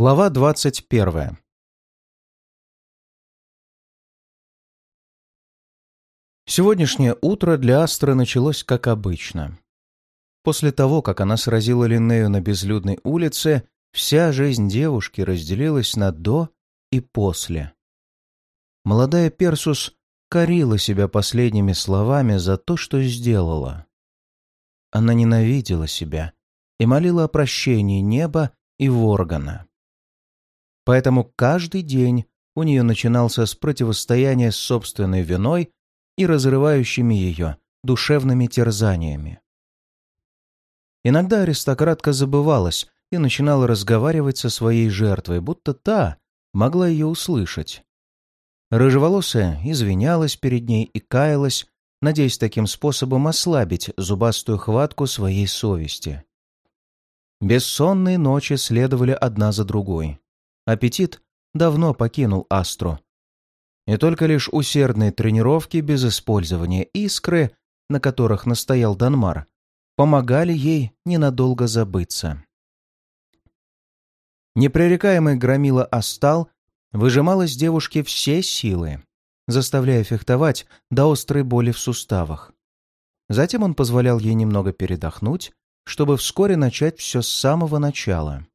Глава двадцать первая. Сегодняшнее утро для Астры началось как обычно. После того, как она сразила Линнею на безлюдной улице, вся жизнь девушки разделилась на «до» и «после». Молодая Персус корила себя последними словами за то, что сделала. Она ненавидела себя и молила о прощении неба и Воргана. Поэтому каждый день у нее начинался с противостояния с собственной виной и разрывающими ее душевными терзаниями. Иногда аристократка забывалась и начинала разговаривать со своей жертвой, будто та могла ее услышать. Рыжеволосая извинялась перед ней и каялась, надеясь таким способом ослабить зубастую хватку своей совести. Бессонные ночи следовали одна за другой. Аппетит давно покинул Астру. И только лишь усердные тренировки без использования искры, на которых настоял Данмар, помогали ей ненадолго забыться. Непререкаемый громила Астал выжимал из девушки все силы, заставляя фехтовать до острой боли в суставах. Затем он позволял ей немного передохнуть, чтобы вскоре начать все с самого начала.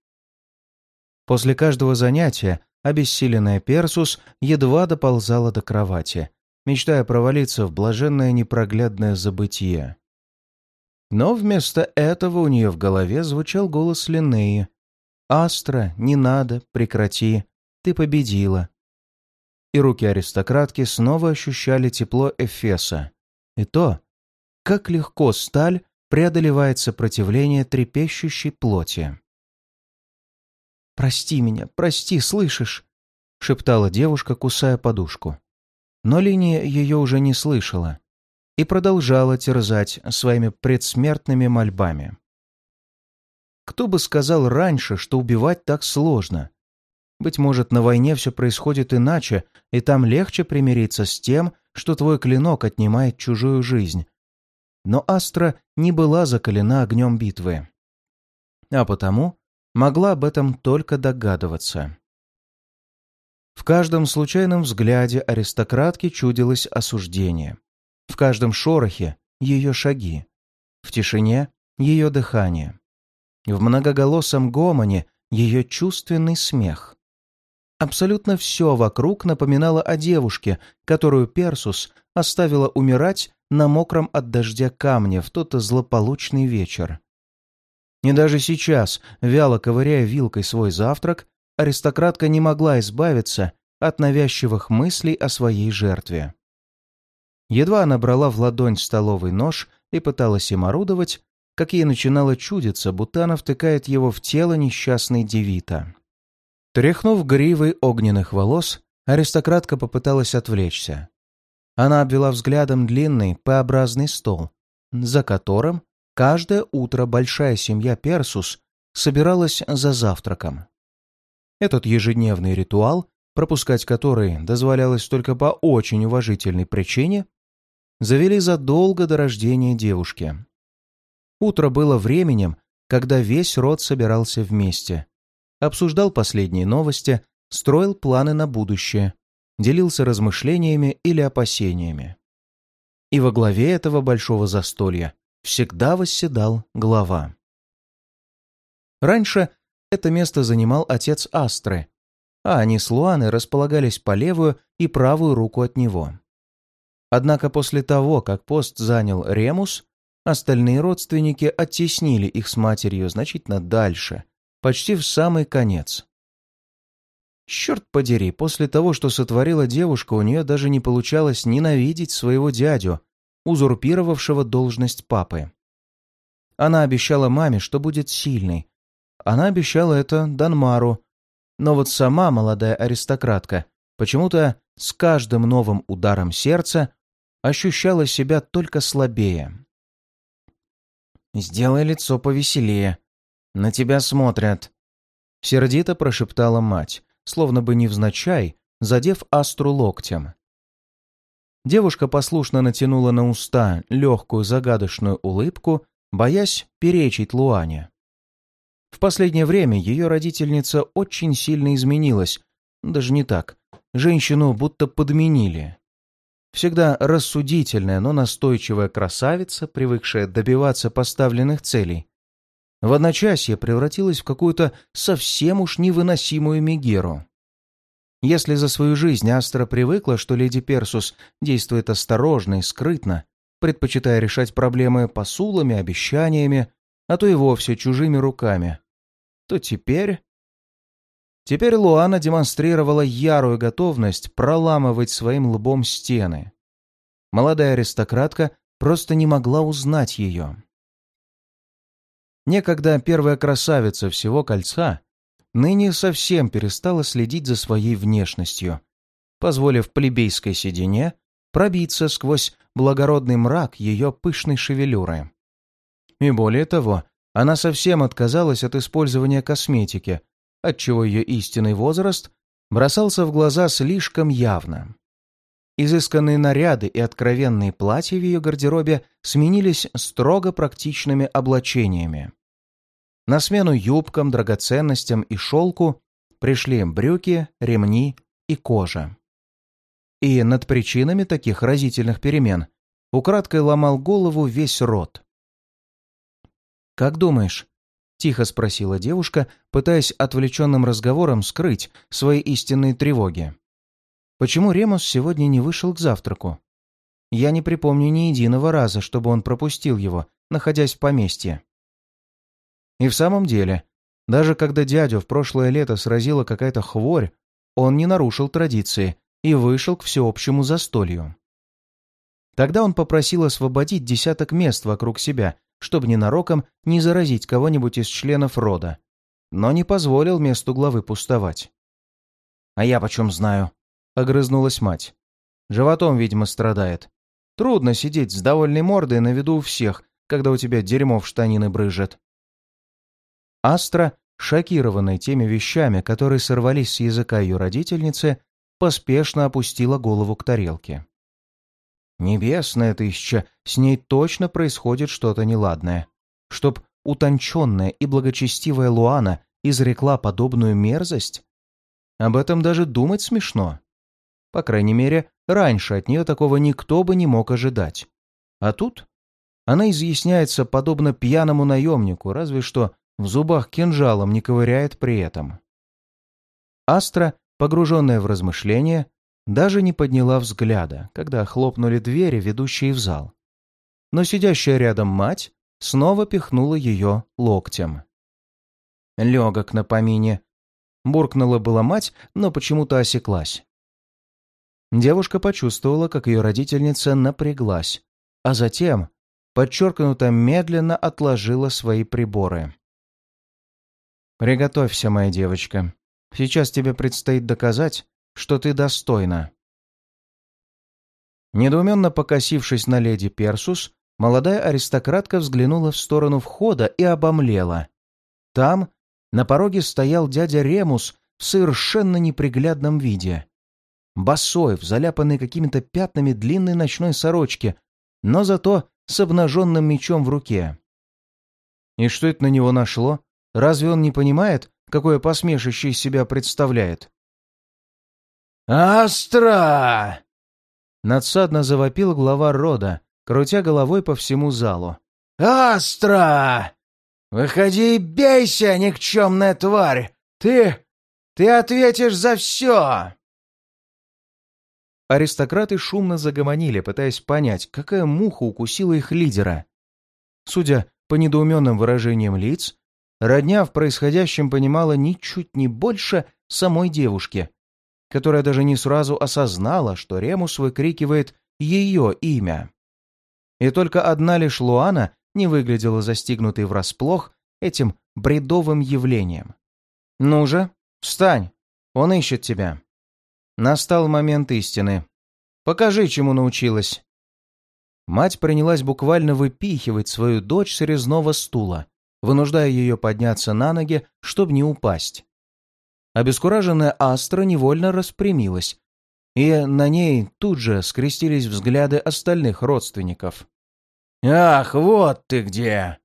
После каждого занятия обессиленная Персус едва доползала до кровати, мечтая провалиться в блаженное непроглядное забытие. Но вместо этого у нее в голове звучал голос Линнеи. «Астра, не надо, прекрати, ты победила». И руки аристократки снова ощущали тепло Эфеса. И то, как легко сталь преодолевает сопротивление трепещущей плоти. «Прости меня, прости, слышишь?» — шептала девушка, кусая подушку. Но линия ее уже не слышала и продолжала терзать своими предсмертными мольбами. Кто бы сказал раньше, что убивать так сложно? Быть может, на войне все происходит иначе, и там легче примириться с тем, что твой клинок отнимает чужую жизнь. Но Астра не была закалена огнем битвы. А потому могла об этом только догадываться. В каждом случайном взгляде аристократки чудилось осуждение. В каждом шорохе — ее шаги. В тишине — ее дыхание. В многоголосом гомоне — ее чувственный смех. Абсолютно все вокруг напоминало о девушке, которую Персус оставила умирать на мокром от дождя камне в тот злополучный вечер. И даже сейчас, вяло ковыряя вилкой свой завтрак, аристократка не могла избавиться от навязчивых мыслей о своей жертве. Едва она брала в ладонь столовый нож и пыталась им орудовать, как ей начинало чудиться, будто она втыкает его в тело несчастной девита. Тряхнув гривой огненных волос, аристократка попыталась отвлечься. Она обвела взглядом длинный П-образный стол, за которым Каждое утро большая семья Персус собиралась за завтраком. Этот ежедневный ритуал, пропускать который дозволялось только по очень уважительной причине, завели задолго до рождения девушки. Утро было временем, когда весь род собирался вместе, обсуждал последние новости, строил планы на будущее, делился размышлениями или опасениями. И во главе этого большого застолья всегда восседал глава. Раньше это место занимал отец Астры, а они с Луаной располагались по левую и правую руку от него. Однако после того, как пост занял Ремус, остальные родственники оттеснили их с матерью значительно дальше, почти в самый конец. Черт подери, после того, что сотворила девушка, у нее даже не получалось ненавидеть своего дядю, узурпировавшего должность папы. Она обещала маме, что будет сильной. Она обещала это Данмару. Но вот сама молодая аристократка почему-то с каждым новым ударом сердца ощущала себя только слабее. «Сделай лицо повеселее. На тебя смотрят», — сердито прошептала мать, словно бы невзначай, задев Астру локтем. Девушка послушно натянула на уста легкую загадочную улыбку, боясь перечить Луане. В последнее время ее родительница очень сильно изменилась. Даже не так. Женщину будто подменили. Всегда рассудительная, но настойчивая красавица, привыкшая добиваться поставленных целей, в одночасье превратилась в какую-то совсем уж невыносимую Мегеру. Если за свою жизнь Астра привыкла, что леди Персус действует осторожно и скрытно, предпочитая решать проблемы посулами, обещаниями, а то и вовсе чужими руками, то теперь... Теперь Луана демонстрировала ярую готовность проламывать своим лбом стены. Молодая аристократка просто не могла узнать ее. Некогда первая красавица всего кольца ныне совсем перестала следить за своей внешностью, позволив плебейской седине пробиться сквозь благородный мрак ее пышной шевелюры. И более того, она совсем отказалась от использования косметики, отчего ее истинный возраст бросался в глаза слишком явно. Изысканные наряды и откровенные платья в ее гардеробе сменились строго практичными облачениями. На смену юбкам, драгоценностям и шелку пришли брюки, ремни и кожа. И над причинами таких разительных перемен украдкой ломал голову весь род. «Как думаешь?» — тихо спросила девушка, пытаясь отвлеченным разговором скрыть свои истинные тревоги. «Почему Ремус сегодня не вышел к завтраку? Я не припомню ни единого раза, чтобы он пропустил его, находясь в поместье». И в самом деле, даже когда дядю в прошлое лето сразила какая-то хворь, он не нарушил традиции и вышел к всеобщему застолью. Тогда он попросил освободить десяток мест вокруг себя чтобы ненароком не заразить кого-нибудь из членов рода, но не позволил месту главы пустовать. «А я почем знаю?» — огрызнулась мать. «Животом, видимо, страдает. Трудно сидеть с довольной мордой на виду у всех, когда у тебя дерьмо в штанины брыжет». Астра, шокированная теми вещами, которые сорвались с языка ее родительницы, поспешно опустила голову к тарелке. Небесная тысяча, с ней точно происходит что-то неладное. Чтоб утонченная и благочестивая Луана изрекла подобную мерзость? Об этом даже думать смешно. По крайней мере, раньше от нее такого никто бы не мог ожидать. А тут она изъясняется подобно пьяному наемнику, разве что в зубах кинжалом не ковыряет при этом. Астра, погруженная в размышления, даже не подняла взгляда, когда хлопнули двери, ведущие в зал. Но сидящая рядом мать снова пихнула ее локтем. «Легок на помине», — буркнула была мать, но почему-то осеклась. Девушка почувствовала, как ее родительница напряглась, а затем подчеркнуто медленно отложила свои приборы. «Приготовься, моя девочка. Сейчас тебе предстоит доказать, что ты достойна». Недоуменно покосившись на леди Персус, молодая аристократка взглянула в сторону входа и обомлела. Там на пороге стоял дядя Ремус в совершенно неприглядном виде. Босой, в заляпанной какими-то пятнами длинной ночной сорочке, но зато с обнаженным мечом в руке. И что это на него нашло? Разве он не понимает, какое посмешище из себя представляет? «Астра!» Надсадно завопил глава рода, крутя головой по всему залу. «Астра! Выходи и бейся, никчемная тварь! Ты... ты ответишь за все!» Аристократы шумно загомонили, пытаясь понять, какая муха укусила их лидера. Судя по недоуменным выражениям лиц, родня в происходящем понимала ничуть не больше самой девушки, которая даже не сразу осознала, что Ремус выкрикивает ее имя. И только одна лишь Луана не выглядела застигнутой врасплох этим бредовым явлением. «Ну же, встань! Он ищет тебя!» Настал момент истины. «Покажи, чему научилась!» Мать принялась буквально выпихивать свою дочь с резного стула, вынуждая ее подняться на ноги, чтобы не упасть. Обескураженная Астра невольно распрямилась, и на ней тут же скрестились взгляды остальных родственников. «Ах, вот ты где!»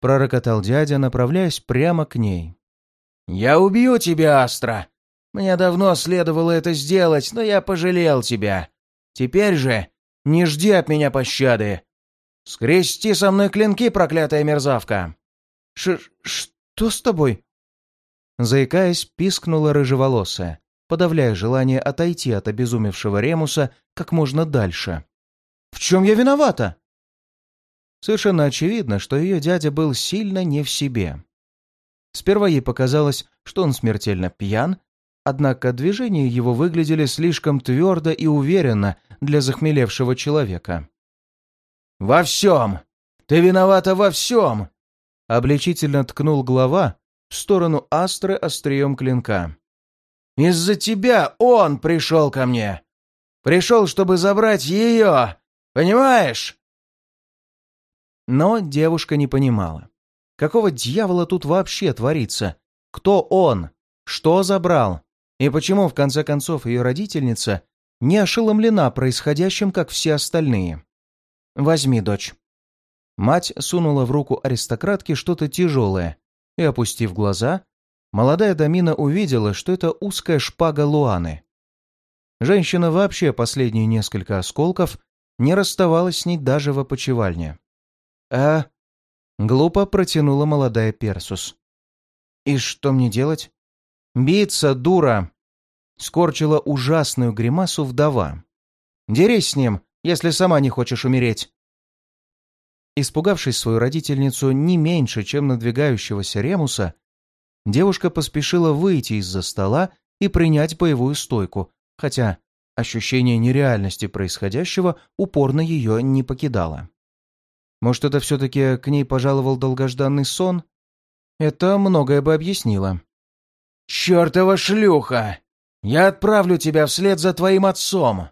пророкотал дядя, направляясь прямо к ней. «Я убью тебя, Астра! Мне давно следовало это сделать, но я пожалел тебя. Теперь же не жди от меня пощады. Скрести со мной клинки, проклятая мерзавка!» Ш «Что с тобой?» Заикаясь, пискнула рыжеволосая, подавляя желание отойти от обезумевшего Ремуса как можно дальше. «В чем я виновата?» Совершенно очевидно, что ее дядя был сильно не в себе. Сперва ей показалось, что он смертельно пьян, однако движения его выглядели слишком твердо и уверенно для захмелевшего человека. «Во всем! Ты виновата во всем!» Обличительно ткнул глава в сторону Астры острием клинка. «Из-за тебя он пришел ко мне! Пришел, чтобы забрать ее! Понимаешь?» Но девушка не понимала. Какого дьявола тут вообще творится? Кто он? Что забрал? И почему, в конце концов, ее родительница не ошеломлена происходящим, как все остальные? «Возьми, дочь». Мать сунула в руку аристократки что-то тяжелое, и, опустив глаза, молодая Дамина увидела, что это узкая шпага Луаны. Женщина вообще последние несколько осколков не расставалась с ней даже в опочивальне. «А...» — глупо протянула молодая Персус. «И что мне делать?» «Биться, дура!» — скорчила ужасную гримасу вдова. «Дерись с ним, если сама не хочешь умереть!» Испугавшись свою родительницу не меньше, чем надвигающегося Ремуса, девушка поспешила выйти из-за стола и принять боевую стойку, хотя ощущение нереальности происходящего упорно ее не покидало. Может, это все-таки к ней пожаловал долгожданный сон? Это многое бы объяснило. «Чертова шлюха! Я отправлю тебя вслед за твоим отцом!»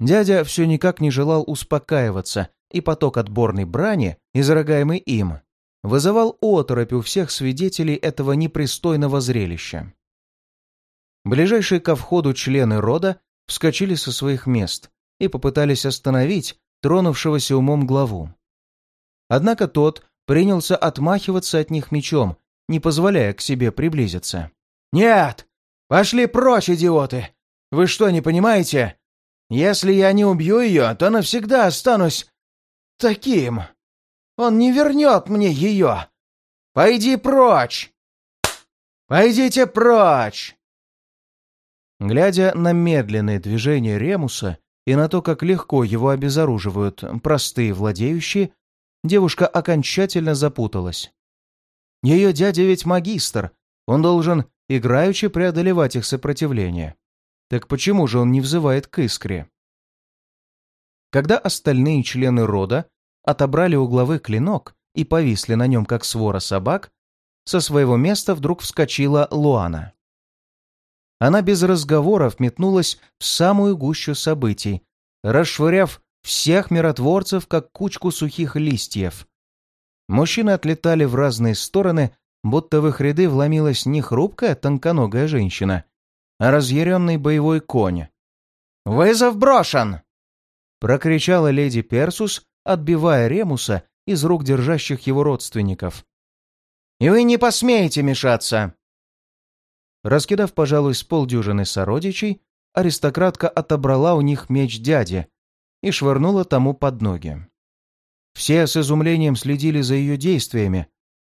Дядя все никак не желал успокаиваться, и поток отборной брани, изрыгаемый им, вызывал оторопь у всех свидетелей этого непристойного зрелища. Ближайшие ко входу члены рода вскочили со своих мест и попытались остановить тронувшегося умом главу. Однако тот принялся отмахиваться от них мечом, не позволяя к себе приблизиться. «Нет! Пошли прочь, идиоты! Вы что, не понимаете? Если я не убью ее, то навсегда останусь таким. Он не вернет мне ее. Пойди прочь! Пойдите прочь!» Глядя на медленные движения Ремуса, и на то, как легко его обезоруживают простые владеющие, девушка окончательно запуталась. Ее дядя ведь магистр, он должен играючи преодолевать их сопротивление. Так почему же он не взывает к искре? Когда остальные члены рода отобрали у главы клинок и повисли на нем, как свора собак, со своего места вдруг вскочила Луана она без разговоров метнулась в самую гущу событий, расшвыряв всех миротворцев, как кучку сухих листьев. Мужчины отлетали в разные стороны, будто в их ряды вломилась не хрупкая тонконогая женщина, а разъяренный боевой конь. «Вызов брошен!» — прокричала леди Персус, отбивая Ремуса из рук держащих его родственников. «И вы не посмеете мешаться!» Раскидав, пожалуй, с полдюжины сородичей, аристократка отобрала у них меч дяди и швырнула тому под ноги. Все с изумлением следили за ее действиями,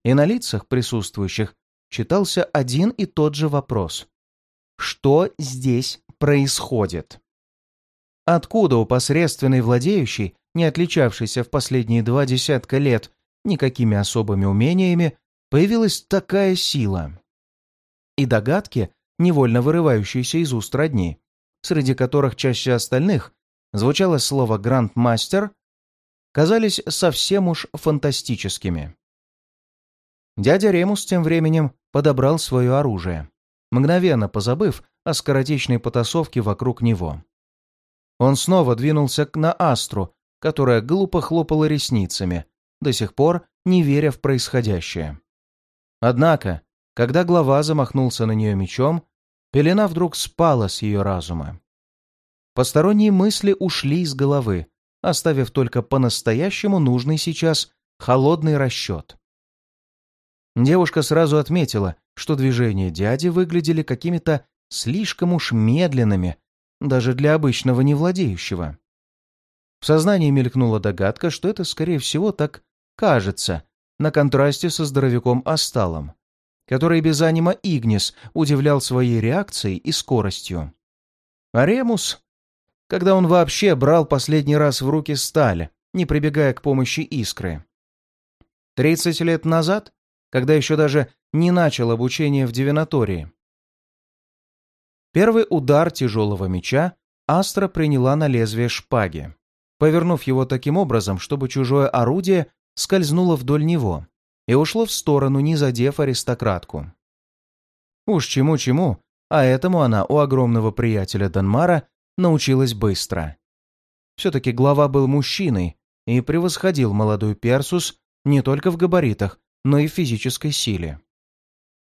и на лицах присутствующих читался один и тот же вопрос. Что здесь происходит? Откуда у посредственной владеющей, не отличавшейся в последние два десятка лет никакими особыми умениями, появилась такая сила? и догадки, невольно вырывающиеся из уст родни, среди которых чаще остальных звучало слово «грандмастер», казались совсем уж фантастическими. Дядя Ремус тем временем подобрал свое оружие, мгновенно позабыв о скоротечной потасовке вокруг него. Он снова двинулся к на Астру, которая глупо хлопала ресницами, до сих пор не веря в происходящее. Однако когда глава замахнулся на нее мечом, пелена вдруг спала с ее разума. Посторонние мысли ушли из головы, оставив только по-настоящему нужный сейчас холодный расчет. Девушка сразу отметила, что движения дяди выглядели какими-то слишком уж медленными, даже для обычного невладеющего. В сознании мелькнула догадка, что это, скорее всего, так кажется, на контрасте со здоровяком Асталом, который без анима Игнис удивлял своей реакцией и скоростью. А Ремус, когда он вообще брал последний раз в руки сталь, не прибегая к помощи искры. Тридцать лет назад, когда еще даже не начал обучение в дивинатории. Первый удар тяжелого меча Астра приняла на лезвие шпаги, повернув его таким образом, чтобы чужое орудие скользнуло вдоль него и ушло в сторону, не задев аристократку. Уж чему-чему, а этому она у огромного приятеля Данмара научилась быстро. Все-таки глава был мужчиной и превосходил молодой Персус не только в габаритах, но и в физической силе.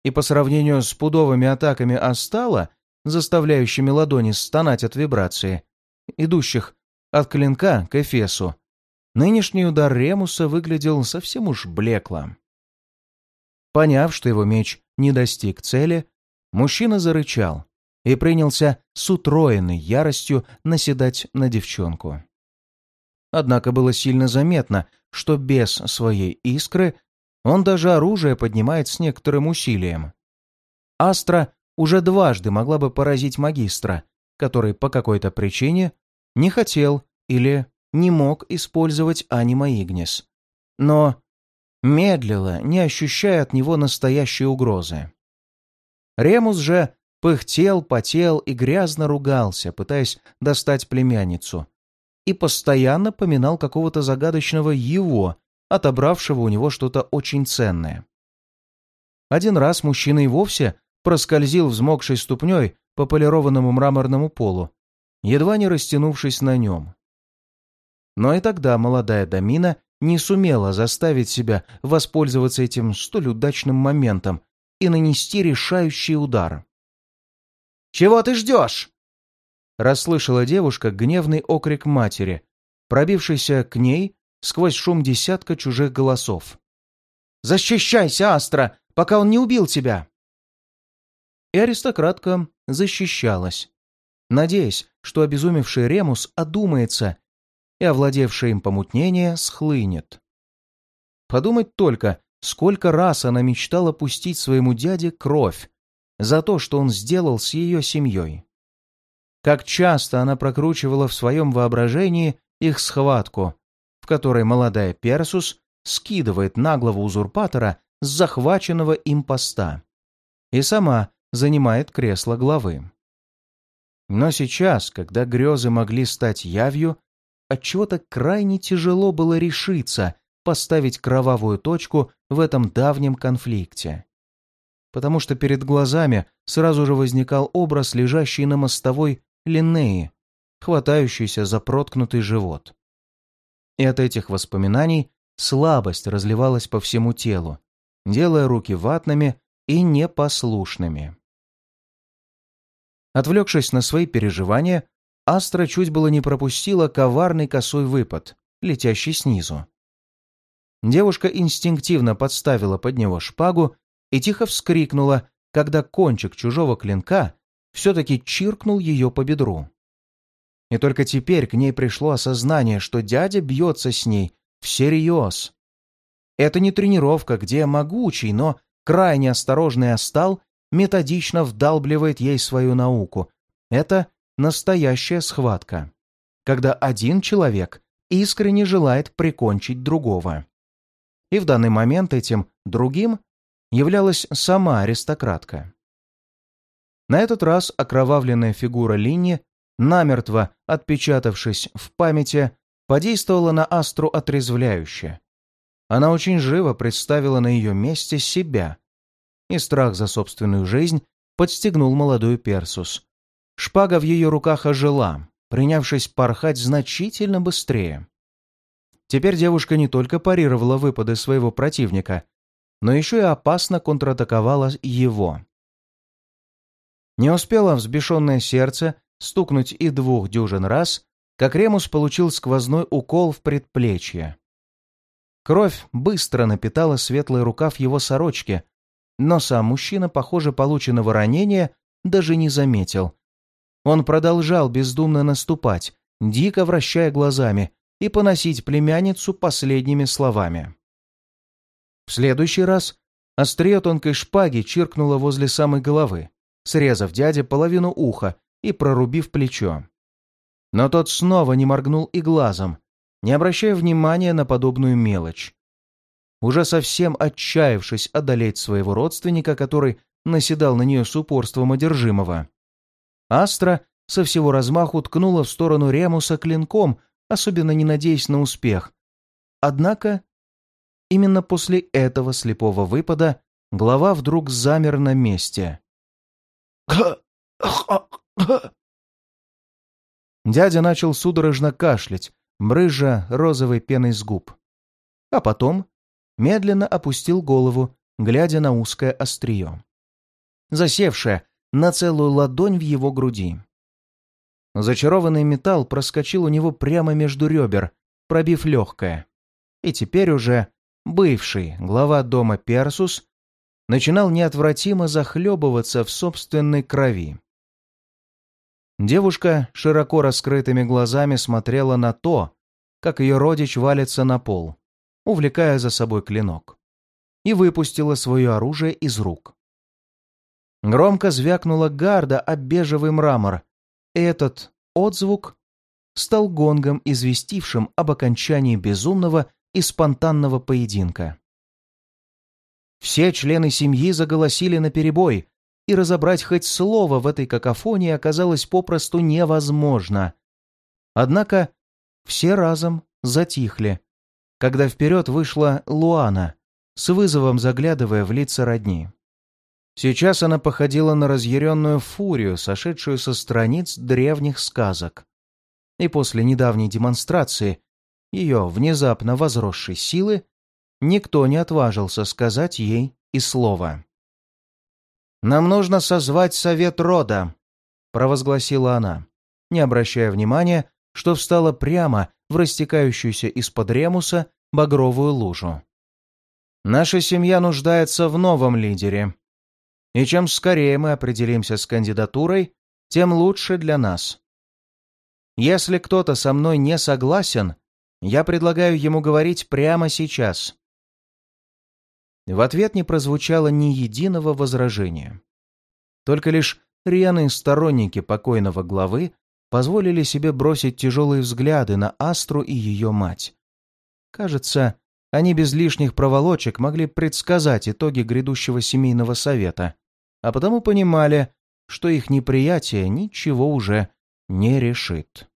И по сравнению с пудовыми атаками Астала, заставляющими ладони стонать от вибрации, идущих от клинка к эфесу, нынешний удар Ремуса выглядел совсем уж блекло. Поняв, что его меч не достиг цели, мужчина зарычал и принялся с утроенной яростью наседать на девчонку. Однако было сильно заметно, что без своей искры он даже оружие поднимает с некоторым усилием. Астра уже дважды могла бы поразить магистра, который по какой-то причине не хотел или не мог использовать анима Игнис. Но медлила, не ощущая от него настоящей угрозы. Ремус же пыхтел, потел и грязно ругался, пытаясь достать племянницу, и постоянно поминал какого-то загадочного его, отобравшего у него что-то очень ценное. Один раз мужчина и вовсе проскользил взмокшей ступней по полированному мраморному полу, едва не растянувшись на нем. Но и тогда молодая Дамина не сумела заставить себя воспользоваться этим столь удачным моментом и нанести решающий удар. «Чего ты ждешь?» Расслышала девушка гневный окрик матери, пробившийся к ней сквозь шум десятка чужих голосов. «Защищайся, Астра, пока он не убил тебя!» И аристократка защищалась, надеясь, что обезумевший Ремус одумается и овладевшее им помутнение схлынет. Подумать только, сколько раз она мечтала пустить своему дяде кровь за то, что он сделал с ее семьей. Как часто она прокручивала в своем воображении их схватку, в которой молодая Персус скидывает наглого узурпатора с захваченного им поста и сама занимает кресло главы. Но сейчас, когда грезы могли стать явью, отчего-то крайне тяжело было решиться поставить кровавую точку в этом давнем конфликте. Потому что перед глазами сразу же возникал образ лежащей на мостовой Линнеи, хватающейся за проткнутый живот. И от этих воспоминаний слабость разливалась по всему телу, делая руки ватными и непослушными. Отвлекшись на свои переживания, Астра чуть было не пропустила коварный косой выпад, летящий снизу. Девушка инстинктивно подставила под него шпагу и тихо вскрикнула, когда кончик чужого клинка все-таки чиркнул ее по бедру. И только теперь к ней пришло осознание, что дядя бьется с ней всерьез. Это не тренировка, где могучий, но крайне осторожный остал методично вдалбливает ей свою науку. Это настоящая схватка, когда один человек искренне желает прикончить другого. И в данный момент этим другим являлась сама аристократка. На этот раз окровавленная фигура Линни, намертво отпечатавшись в памяти, подействовала на Астру отрезвляюще. Она очень живо представила на ее месте себя, и страх за собственную жизнь подстегнул молодую Персус, Шпага в ее руках ожила, принявшись порхать значительно быстрее. Теперь девушка не только парировала выпады своего противника, но еще и опасно контратаковала его. Не успело взбешенное сердце стукнуть и двух дюжин раз, как Ремус получил сквозной укол в предплечье. Кровь быстро напитала светлый рукав его сорочки, но сам мужчина, похоже, полученного ранения даже не заметил. Он продолжал бездумно наступать, дико вращая глазами, и поносить племянницу последними словами. В следующий раз острие тонкой шпаги чиркнуло возле самой головы, срезав дяде половину уха и прорубив плечо. Но тот снова не моргнул и глазом, не обращая внимания на подобную мелочь. Уже совсем отчаявшись одолеть своего родственника, который наседал на нее с упорством одержимого, Астра со всего размаху ткнула в сторону Ремуса клинком, особенно не надеясь на успех. Однако именно после этого слепого выпада глава вдруг замер на месте. Дядя начал судорожно кашлять, брызжа розовой пеной с губ. А потом медленно опустил голову, глядя на узкое острие. Засевшее на целую ладонь в его груди. Зачарованный металл проскочил у него прямо между ребер, пробив легкое. И теперь уже бывший глава дома Персус начинал неотвратимо захлебываться в собственной крови. Девушка широко раскрытыми глазами смотрела на то, как ее родич валится на пол, увлекая за собой клинок, и выпустила свое оружие из рук. Громко звякнула гарда об бежевый мрамор. Этот отзвук стал гонгом, известившим об окончании безумного и спонтанного поединка. Все члены семьи заголосили наперебой, и разобрать хоть слово в этой какофонии оказалось попросту невозможно. Однако все разом затихли, когда вперед вышла Луана, с вызовом заглядывая в лица родни. Сейчас она походила на разъяренную фурию, сошедшую со страниц древних сказок. И после недавней демонстрации ее внезапно возросшей силы никто не отважился сказать ей и слова. «Нам нужно созвать совет рода», — провозгласила она, не обращая внимания, что встала прямо в растекающуюся из-под ремуса багровую лужу. «Наша семья нуждается в новом лидере, и чем скорее мы определимся с кандидатурой, тем лучше для нас. Если кто-то со мной не согласен, я предлагаю ему говорить прямо сейчас. В ответ не прозвучало ни единого возражения. Только лишь рьяные сторонники покойного главы позволили себе бросить тяжелые взгляды на Астру и ее мать. Кажется, они без лишних проволочек могли предсказать итоги грядущего семейного совета а потому понимали, что их неприятие ничего уже не решит.